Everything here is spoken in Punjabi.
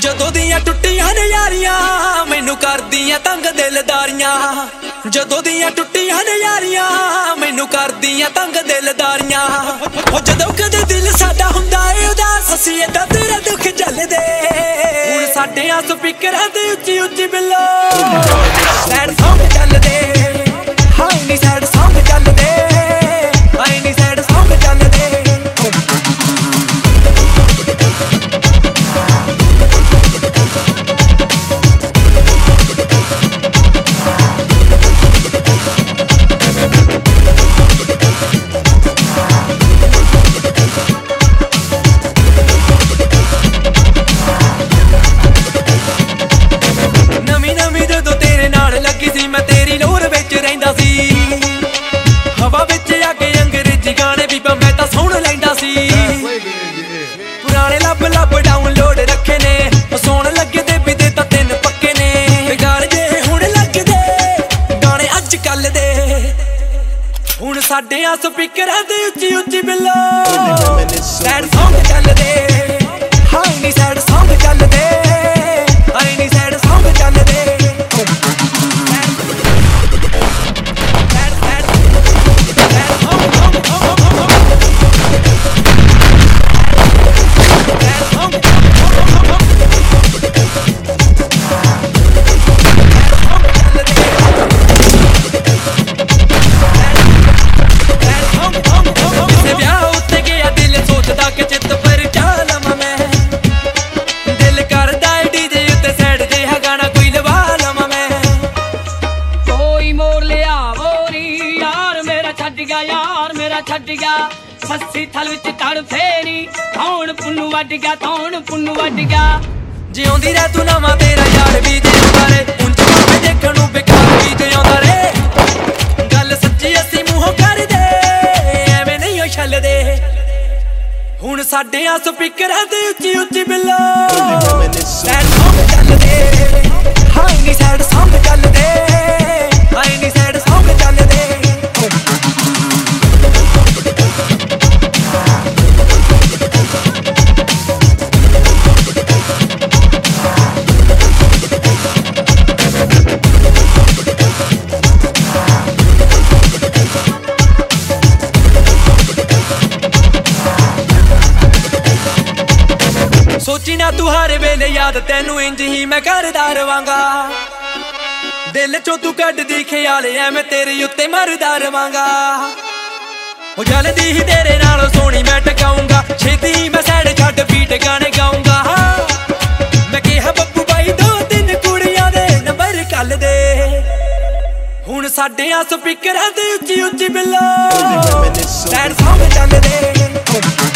ਜਦੋਂ ਦੀਆਂ ਟੁੱਟੀਆਂ ਨੇ ਯਾਰੀਆਂ, ਮੈਨੂੰ ਕਰਦੀਆਂ ਤੰਗ ਦਿਲਦਾਰੀਆਂ ਜਦੋਂ ਦੀਆਂ ਟੁੱਟੀਆਂ ਨੇ ਯਾਰੀਆਂ, ਮੈਨੂੰ ਕਰਦੀਆਂ ਤੰਗ ਦਿਲਦਾਰੀਆਂ ਉਹ ਜਦੋਂ ਕਦੇ ਦਿਲ ਸਾਡਾ ਹੁੰਦਾ ਏ ਉਦਾਸ, ਅਸੀਂ ਏਦਾਂ ਤੇਰਾ ਦੁੱਖ ਝੱਲਦੇ ਹੁਣ ਸਾਡੇ ਆ ਸਪੀਕਰਾਂ ਤੇ ਉੱਚੀ ਉੱਚੀ ਬਿੱਲੋ। ਸੈਡ Song ਹੁਣ ਸਾਡੇ ਆ ਸਪੀਕਰਾਂ ਦੇ ਉੱਚੀ ਉੱਚੀ ਬਿੱਲੋ। ਸੈਡ Song ਚੱਲਦੇ। ਛੱਡ ਗਿਆ ਯਾਰ ਮੇਰਾ ਛੱਡ ਗਿਆ। ਸੱਸੀ ਥਲ ਵਿੱਚ ਤੜ ਫੇਰੀ ਕੌਣ ਪੁੰਨੂ ਵੱਢ ਗਿਆ ਕੌਣ ਪੁੰਨੂ ਵੱਢ ਗਿਆ। ਜਿਉਂਦੀ ਰਹਿ ਤੂੰ ਨਵਾਂ ਤੇਰਾ ਯਾਰ ਵੀ ਜਿਉਂਦਾ ਰੇ ਉਂਝ ਮੈਂ ਦੇਖਣ ਨੂੰ ਬੇਕਾਰ ਵੀ ਜਿਉਂਦਾ ਰੇ। ਗੱਲ ਸੱਚੀ ਅਸੀਂ ਮੂੰਹੋਂ ਕਰਦੇ ਐਵੇਂ ਨਹੀਂ ਉਹ ਛੱਲਦੇ। ਹੁਣ ਸਾਡੇ ਆ ਸਪੀਕਰਾਂ ਤੇ ਉੱਚੀ ਉੱਚੀ ਬਿੱਲੋ। ਸੈਡ Song ਚੱਲਦੇ। ਹਾਈ ਨੀ ਸੈਡ Song ਸੋਚੀ ਨਾ ਤੂੰ ਹਰ ਵੇਲੇ ਯਾਦ, ਤੈਨੂੰ ਇੰਜ ਹੀ ਮੈਂ ਕਰਦਾ ਰਵਾਂਗਾ। ਦਿਲ ਚੋਂ ਤੂੰ ਕੱਢਦੀ ਖਿਆਲ, ਐਵੇਂ ਤੇਰੇ ਉੱਤੇ ਮਰਦਾ ਰਵਾਂਗਾ। ਉਹ ਜਲਦੀ ਹੀ ਤੇਰੇ ਨਾਲ ਸੋਹਣੀ ਮੈਂ ਟਕਾਉਂਗਾ ਛੇਤੀ ਹੀ ਮੈਂ ਸੈਡ ਛੱਡ ਬੀਟ ਗਾਣੇ ਗਾਉਂਗਾ ਸਾਡੇ ਆ ਸਪੀਕਰਾਂ ਦੇ ਉੱਚੀ ਉੱਚੀ ਬਿੱਲੋ ਲੈਣ ਸਾਹਮਣੇ ਚੱਲਦੇ